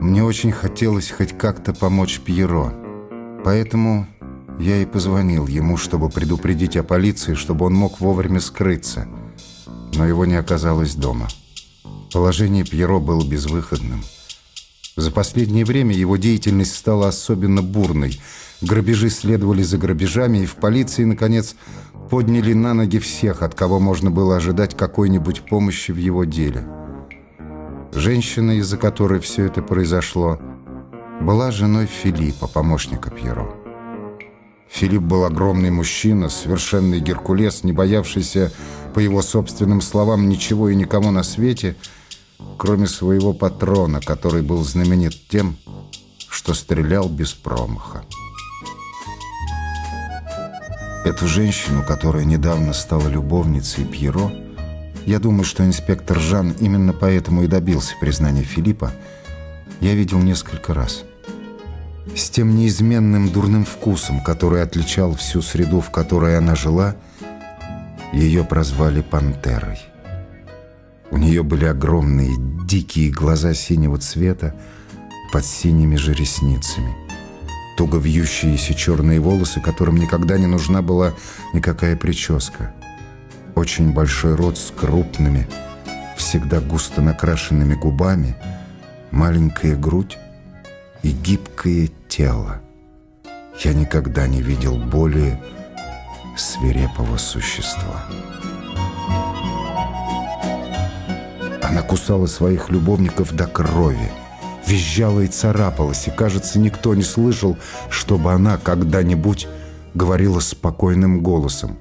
Мне очень хотелось хоть как-то помочь Пьеро. Поэтому я и позвонил ему, чтобы предупредить о полиции, чтобы он мог вовремя скрыться. Но его не оказалось дома. Положение Пьеро было безвыходным. За последнее время его деятельность стала особенно бурной. Грабежи следовали за грабежами, и в полиции, наконец, подняли на ноги всех, от кого можно было ожидать какой-нибудь помощи в его деле. Женщина, из-за которой все это произошло, была женой Филиппа, помощника Пьеро. Филипп был огромный мужчина, совершенный Геркулес, не боявшийся, по его собственным словам, ничего и никому на свете – кроме своего патрона, который был знаменит тем, что стрелял без промаха. Эту женщину, которая недавно стала любовницей Пьеро, я думаю, что инспектор Жан именно поэтому и добился признания Филиппа, я видел несколько раз. С тем неизменным дурным вкусом, который отличал всю среду, в которой она жила, ее прозвали «Пантерой». У нее были огромные, дикие глаза синего цвета под синими же ресницами. Туго вьющиеся черные волосы, которым никогда не нужна была никакая прическа. Очень большой рот с крупными, всегда густо накрашенными губами, маленькая грудь и гибкое тело. Я никогда не видел более свирепого существа. Она кусала своих любовников до крови, визжала и царапалась, и, кажется, никто не слышал, чтобы она когда-нибудь говорила спокойным голосом.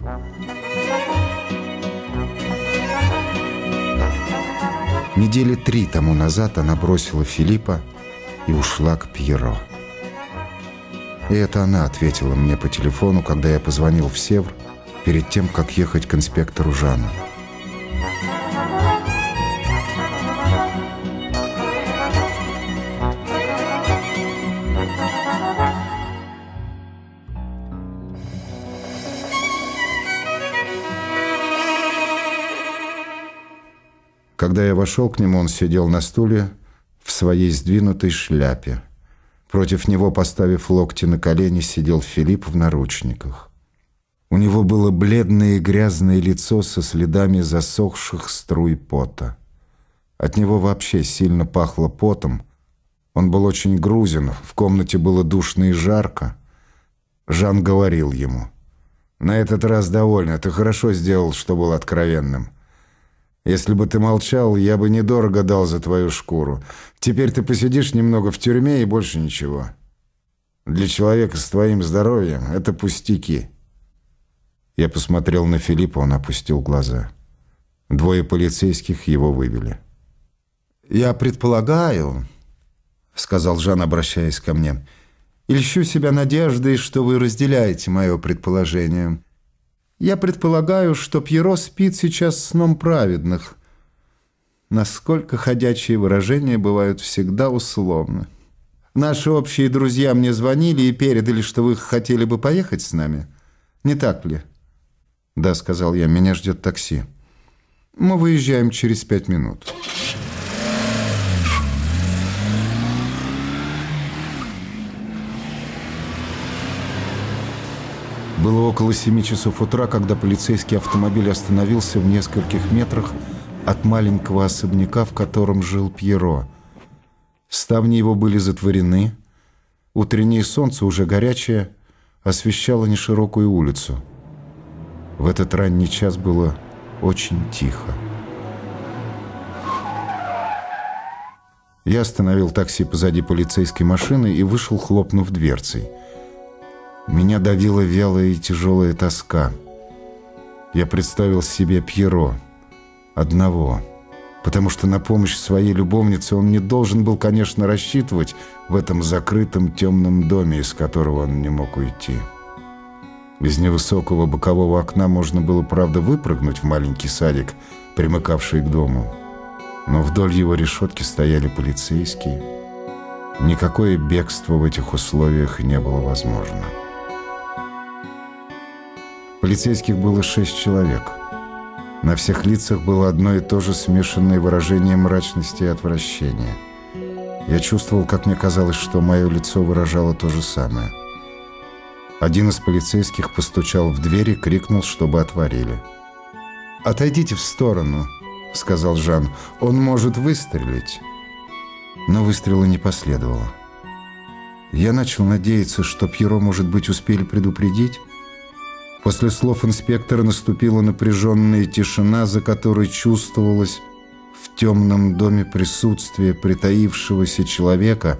Недели три тому назад она бросила Филиппа и ушла к Пьеро. И это она ответила мне по телефону, когда я позвонил в Севр перед тем, как ехать к инспектору Жанну. Когда я вошел к нему, он сидел на стуле в своей сдвинутой шляпе. Против него, поставив локти на колени, сидел Филипп в наручниках. У него было бледное и грязное лицо со следами засохших струй пота. От него вообще сильно пахло потом. Он был очень грузен, в комнате было душно и жарко. Жан говорил ему, «На этот раз довольно, ты хорошо сделал, что был откровенным». Если бы ты молчал, я бы недорого дал за твою шкуру. Теперь ты посидишь немного в тюрьме и больше ничего. Для человека с твоим здоровьем это пустяки». Я посмотрел на Филиппа, он опустил глаза. Двое полицейских его вывели. «Я предполагаю», — сказал Жан, обращаясь ко мне, — «ильщу себя надеждой, что вы разделяете мое предположение». Я предполагаю, что Пьеро спит сейчас сном праведных. Насколько ходячие выражения бывают всегда условны. Наши общие друзья мне звонили и передали, что вы хотели бы поехать с нами. Не так ли? Да, сказал я, меня ждет такси. Мы выезжаем через пять минут. Было около семи часов утра, когда полицейский автомобиль остановился в нескольких метрах от маленького особняка, в котором жил Пьеро. Ставни его были затворены. Утреннее солнце, уже горячее, освещало неширокую улицу. В этот ранний час было очень тихо. Я остановил такси позади полицейской машины и вышел, хлопнув дверцей. Меня давила вялая и тяжелая тоска. Я представил себе Пьеро, одного, потому что на помощь своей любовнице он не должен был, конечно, рассчитывать в этом закрытом темном доме, из которого он не мог уйти. Из невысокого бокового окна можно было, правда, выпрыгнуть в маленький садик, примыкавший к дому. Но вдоль его решетки стояли полицейские. Никакое бегство в этих условиях не было возможно. Полицейских было шесть человек. На всех лицах было одно и то же смешанное выражение мрачности и отвращения. Я чувствовал, как мне казалось, что мое лицо выражало то же самое. Один из полицейских постучал в дверь и крикнул, чтобы отворили. «Отойдите в сторону», — сказал Жан. «Он может выстрелить». Но выстрела не последовало. Я начал надеяться, что Пьеро, может быть, успели предупредить. После слов инспектора наступила напряженная тишина, за которой чувствовалось в темном доме присутствие притаившегося человека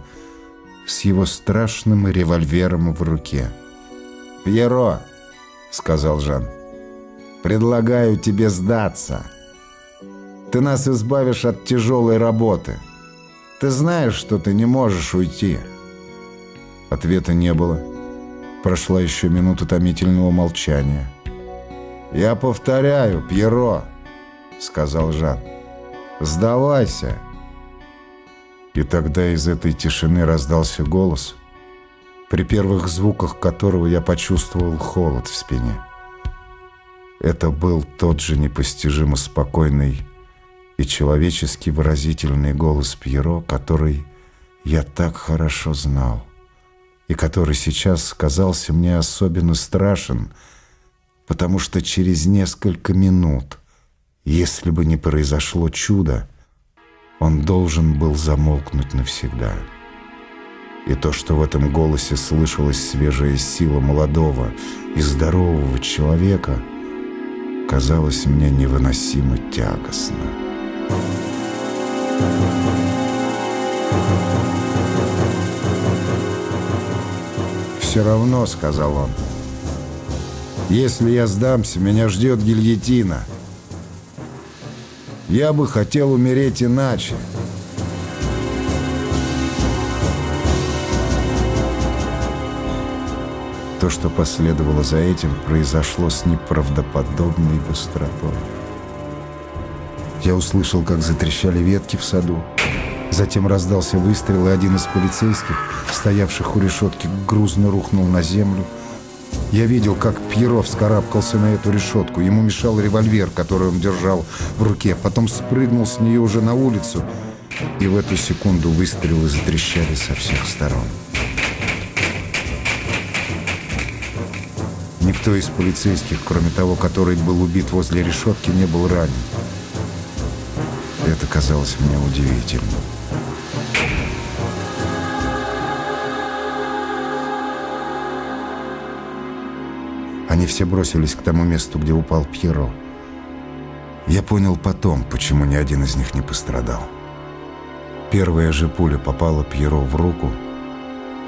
с его страшным револьвером в руке. «Пьеро», — сказал Жан, — «предлагаю тебе сдаться. Ты нас избавишь от тяжелой работы. Ты знаешь, что ты не можешь уйти». Ответа не было. Прошла еще минута томительного молчания. «Я повторяю, Пьеро», — сказал Жан. «Сдавайся». И тогда из этой тишины раздался голос, при первых звуках которого я почувствовал холод в спине. Это был тот же непостижимо спокойный и человечески выразительный голос Пьеро, который я так хорошо знал и который сейчас казался мне особенно страшен, потому что через несколько минут, если бы не произошло чудо, он должен был замолкнуть навсегда. И то, что в этом голосе слышалась свежая сила молодого и здорового человека, казалось мне невыносимо тягостно. Thank you. Все равно», — сказал он. «Если я сдамся, меня ждет гильотина. Я бы хотел умереть иначе». То, что последовало за этим, произошло с неправдоподобной быстротой. Я услышал, как затрещали ветки в саду. Затем раздался выстрел, и один из полицейских, стоявших у решетки, грузно рухнул на землю. Я видел, как Пьеро вскарабкался на эту решетку. Ему мешал револьвер, который он держал в руке. Потом спрыгнул с нее уже на улицу. И в эту секунду выстрелы затрещали со всех сторон. Никто из полицейских, кроме того, который был убит возле решетки, не был ранен. Это казалось мне удивительным. Они все бросились к тому месту, где упал Пьеро. Я понял потом, почему ни один из них не пострадал. Первая же пуля попала Пьеро в руку,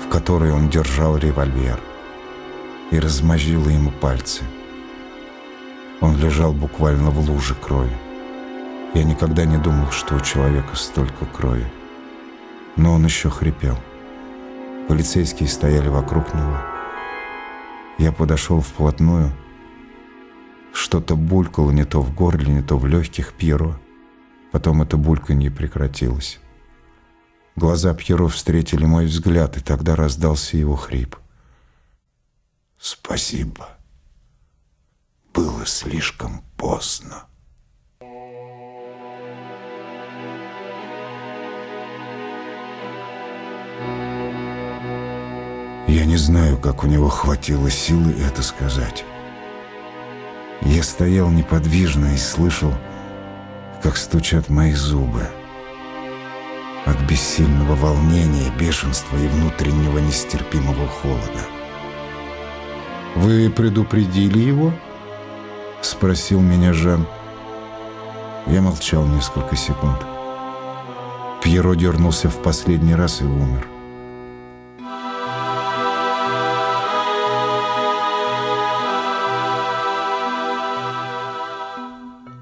в которой он держал револьвер, и размозжила ему пальцы. Он лежал буквально в луже крови. Я никогда не думал, что у человека столько крови. Но он еще хрипел. Полицейские стояли вокруг него. Я подошел вплотную. Что-то булькало не то в горле, не то в легких Пьеро. Потом это бульканье прекратилось. Глаза Пьеро встретили мой взгляд, и тогда раздался его хрип. «Спасибо. Было слишком поздно». Я не знаю, как у него хватило силы это сказать. Я стоял неподвижно и слышал, как стучат мои зубы. От бессильного волнения, бешенства и внутреннего нестерпимого холода. «Вы предупредили его?» — спросил меня Жан. Я молчал несколько секунд. Пьеро дернулся в последний раз и умер.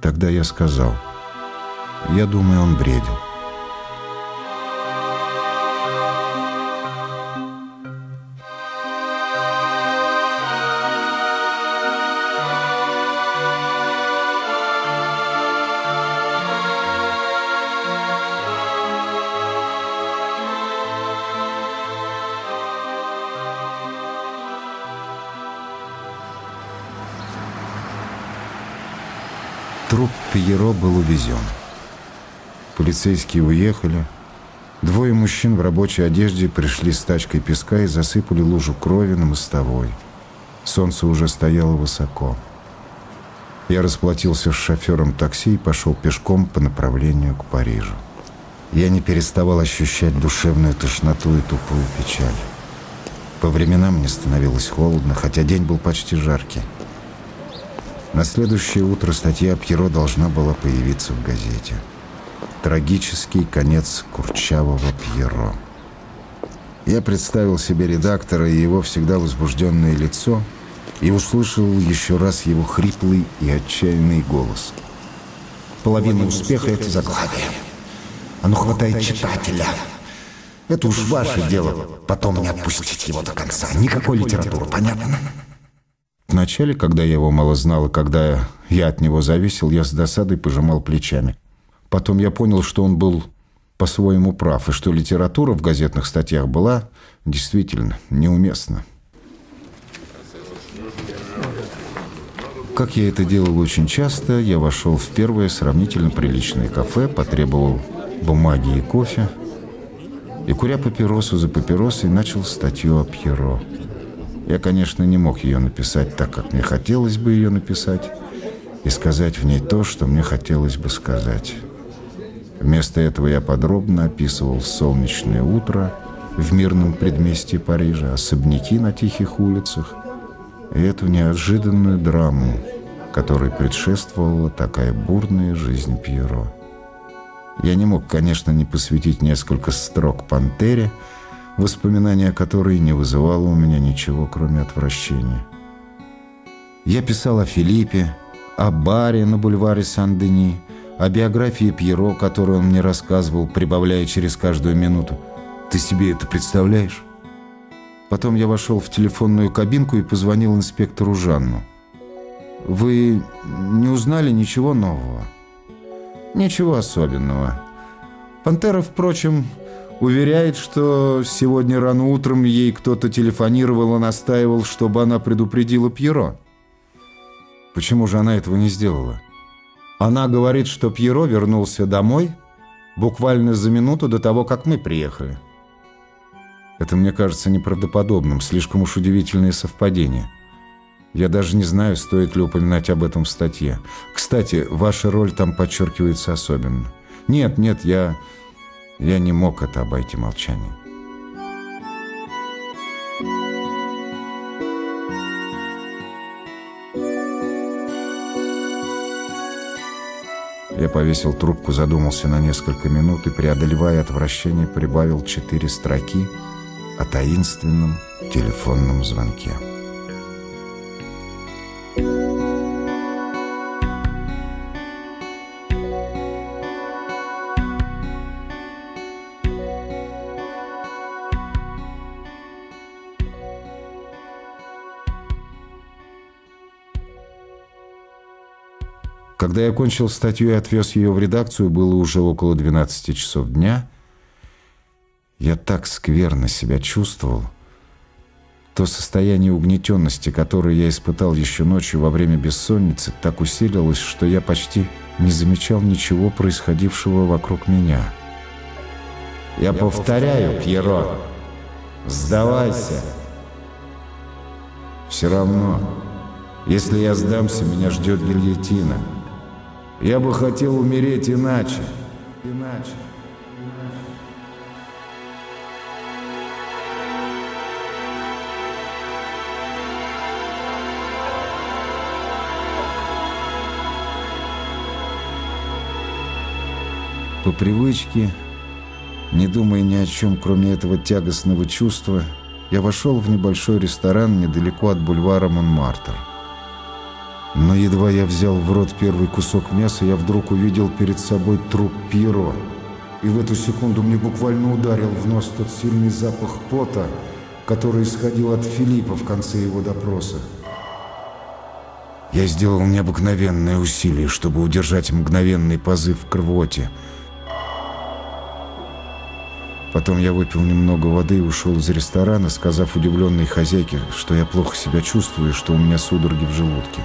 Тогда я сказал, я думаю, он бредил. Пьеро был увезен. Полицейские уехали. Двое мужчин в рабочей одежде пришли с тачкой песка и засыпали лужу крови на мостовой. Солнце уже стояло высоко. Я расплатился с шофером такси и пошел пешком по направлению к Парижу. Я не переставал ощущать душевную тошноту и тупую печаль. По временам мне становилось холодно, хотя день был почти жаркий. На следующее утро статья Пьеро должна была появиться в газете. Трагический конец Курчавого Пьеро. Я представил себе редактора и его всегда возбужденное лицо и услышал еще раз его хриплый и отчаянный голос. Половина успеха — это заглавие. Оно хватает читателя. Это уж ваше дело, потом не отпустить его до конца. Никакой литературы, понятно? Вначале, когда я его мало знал, и когда я от него зависел, я с досадой пожимал плечами. Потом я понял, что он был по-своему прав, и что литература в газетных статьях была действительно неуместна. Как я это делал очень часто, я вошел в первое сравнительно приличное кафе, потребовал бумаги и кофе, и, куря папиросу за папиросой, начал статью о Пьеро. Я, конечно, не мог ее написать так, как мне хотелось бы ее написать, и сказать в ней то, что мне хотелось бы сказать. Вместо этого я подробно описывал солнечное утро в мирном предместье Парижа, особняки на тихих улицах и эту неожиданную драму, которой предшествовала такая бурная жизнь Пьеро. Я не мог, конечно, не посвятить несколько строк «Пантере», воспоминания которой не вызывало у меня ничего, кроме отвращения. Я писал о Филиппе, о баре на бульваре Сан-Дени, о биографии Пьеро, которую он мне рассказывал, прибавляя через каждую минуту. Ты себе это представляешь? Потом я вошел в телефонную кабинку и позвонил инспектору Жанну. «Вы не узнали ничего нового?» «Ничего особенного. Пантера, впрочем, Уверяет, что сегодня рано утром ей кто-то телефонировал и настаивал, чтобы она предупредила Пьеро. Почему же она этого не сделала? Она говорит, что Пьеро вернулся домой буквально за минуту до того, как мы приехали. Это мне кажется неправдоподобным, слишком уж удивительное совпадение. Я даже не знаю, стоит ли упоминать об этом в статье. Кстати, ваша роль там подчеркивается особенно. Нет, нет, я... Я не мог это обойти молчанием. Я повесил трубку, задумался на несколько минут и, преодолевая отвращение, прибавил четыре строки о таинственном телефонном звонке. Когда я кончил статью и отвез ее в редакцию, было уже около 12 часов дня. Я так скверно себя чувствовал. То состояние угнетенности, которое я испытал еще ночью во время бессонницы, так усилилось, что я почти не замечал ничего происходившего вокруг меня. «Я повторяю, Пьеро, сдавайся!» «Все равно, если я сдамся, меня ждет гильотина». Я бы хотел умереть иначе. Иначе. По привычке, не думая ни о чем, кроме этого тягостного чувства, я вошел в небольшой ресторан недалеко от бульвара Монмартр. Но едва я взял в рот первый кусок мяса, я вдруг увидел перед собой труп Пьеро. И в эту секунду мне буквально ударил в нос тот сильный запах пота, который исходил от Филиппа в конце его допроса. Я сделал необыкновенное усилие, чтобы удержать мгновенный позыв к рвоте. Потом я выпил немного воды и ушел из ресторана, сказав удивленной хозяйке, что я плохо себя чувствую и что у меня судороги в желудке.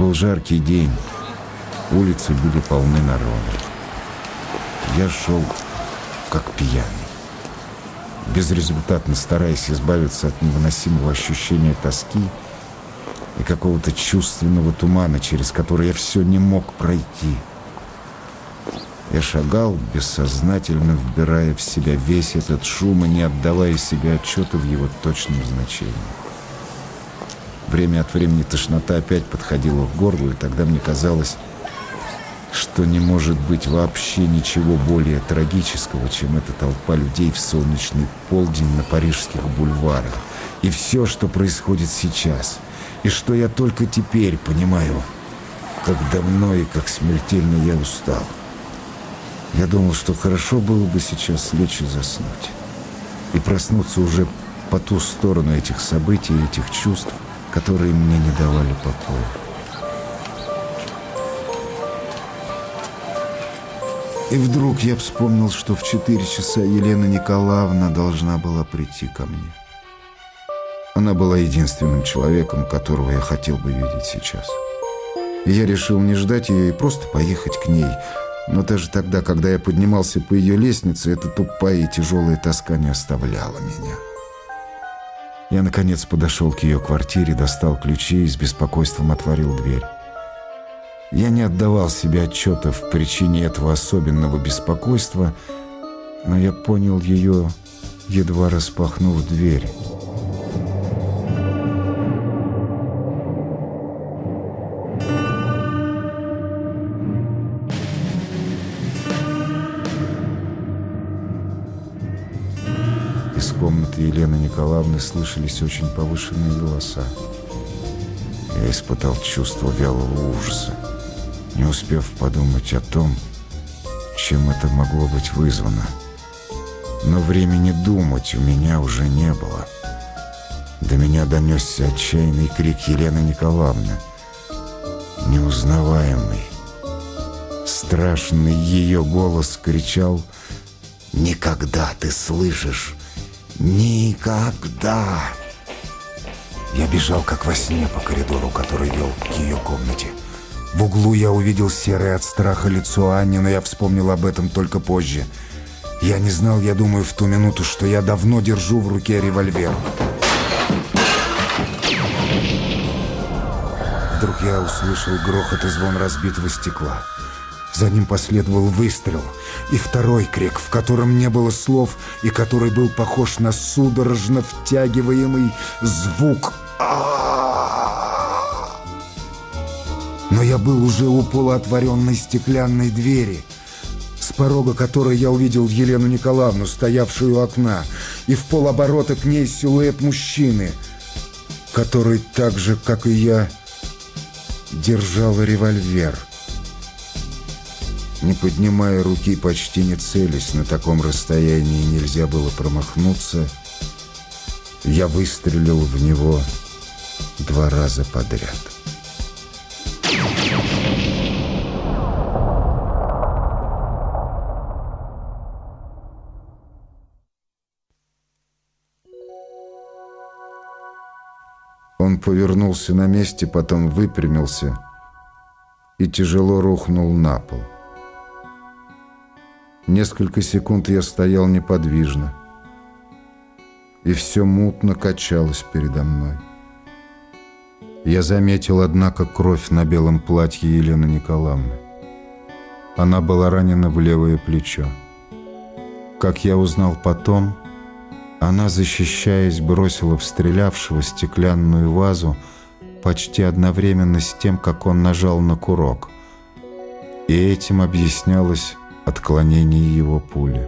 Был жаркий день. Улицы были полны народа. Я шел как пьяный. Безрезультатно стараясь избавиться от невыносимого ощущения тоски и какого-то чувственного тумана, через который я все не мог пройти. Я шагал, бессознательно вбирая в себя весь этот шум и не отдавая себе отчета в его точном значении. Время от времени тошнота опять подходила к горлу, и тогда мне казалось, что не может быть вообще ничего более трагического, чем эта толпа людей в солнечный полдень на парижских бульварах. И все, что происходит сейчас, и что я только теперь понимаю, как давно и как смертельно я устал. Я думал, что хорошо было бы сейчас лечь и заснуть. И проснуться уже по ту сторону этих событий и этих чувств, которые мне не давали покоя. И вдруг я вспомнил, что в четыре часа Елена Николаевна должна была прийти ко мне. Она была единственным человеком, которого я хотел бы видеть сейчас. И я решил не ждать ее и просто поехать к ней. Но даже тогда, когда я поднимался по ее лестнице, эта тупая и тяжелая тоска не оставляла меня. Я, наконец, подошел к ее квартире, достал ключи и с беспокойством отворил дверь. Я не отдавал себе отчета в причине этого особенного беспокойства, но я понял ее, едва распахнув дверь. Комнаты Елены Николаевны слышались очень повышенные голоса. Я испытал чувство вялого ужаса не успев подумать о том, чем это могло быть вызвано. Но времени думать у меня уже не было. До меня донесся отчаянный крик Елены Николаевны. Неузнаваемый. Страшный ее голос кричал «Никогда ты слышишь! Никогда!» Я бежал, как во сне, по коридору, который вел к ее комнате. В углу я увидел серое от страха лицо Анни, но я вспомнил об этом только позже. Я не знал, я думаю, в ту минуту, что я давно держу в руке револьвер. Вдруг я услышал грохот и звон разбитого стекла. За ним последовал выстрел и второй крик, в котором не было слов и который был похож на судорожно втягиваемый звук Но я был уже у полуотворенной стеклянной двери, с порога которой я увидел Елену Николаевну, стоявшую у окна, и в полоборота к ней силуэт мужчины, который так же, как и я, держал револьвер. Не поднимая руки, почти не целясь, на таком расстоянии нельзя было промахнуться, я выстрелил в него два раза подряд. Он повернулся на месте, потом выпрямился и тяжело рухнул на пол. Несколько секунд я стоял неподвижно, и все мутно качалось передо мной. Я заметил, однако, кровь на белом платье Елены Николаевны. Она была ранена в левое плечо. Как я узнал потом, она, защищаясь, бросила в стрелявшего стеклянную вазу почти одновременно с тем, как он нажал на курок. И этим объяснялось отклонение его пули.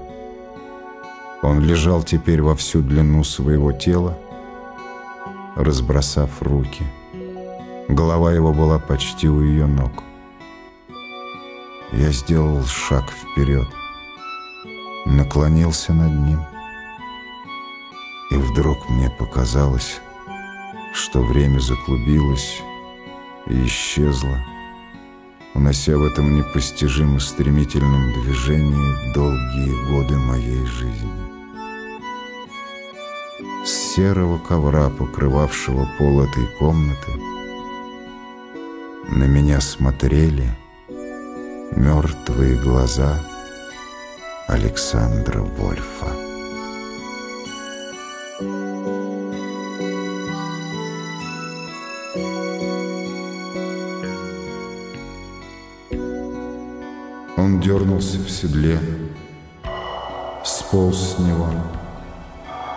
Он лежал теперь во всю длину своего тела, разбросав руки. Голова его была почти у ее ног. Я сделал шаг вперед, наклонился над ним и вдруг мне показалось, что время заклубилось и исчезло, унося в этом непостижимо стремительном движении долгие годы моей жизни. С серого ковра, покрывавшего пол этой комнаты, На меня смотрели мертвые глаза Александра Вольфа. Он дернулся в седле, сполз с него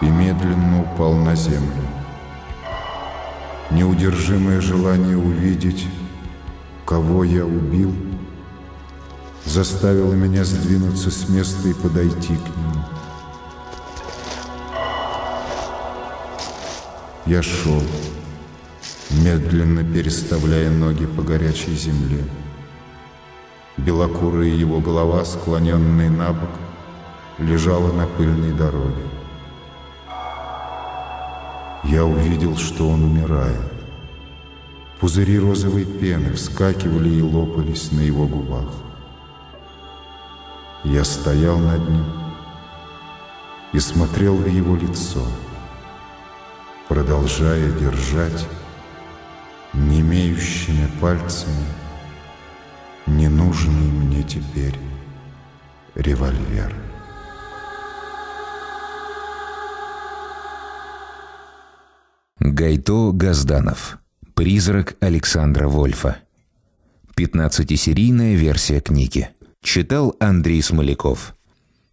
и медленно упал на землю. Неудержимое желание увидеть, кого я убил, заставило меня сдвинуться с места и подойти к нему. Я шел, медленно переставляя ноги по горячей земле. Белокурая его голова, склоненная на бок, лежала на пыльной дороге. Я увидел, что он умирает. Пузыри розовой пены вскакивали и лопались на его губах. Я стоял над ним и смотрел в его лицо, продолжая держать немеющими пальцами ненужный мне теперь револьвер. Гайто Газданов. Призрак Александра Вольфа. 15-серийная версия книги. Читал Андрей Смоляков.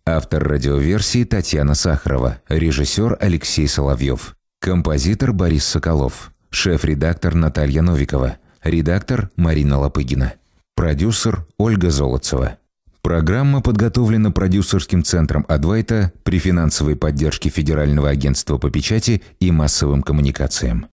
Автор радиоверсии Татьяна Сахарова. Режиссер Алексей Соловьев. Композитор Борис Соколов. Шеф-редактор Наталья Новикова. Редактор Марина Лопыгина. Продюсер Ольга Золотцева. Программа подготовлена продюсерским центром «Адвайта» при финансовой поддержке Федерального агентства по печати и массовым коммуникациям.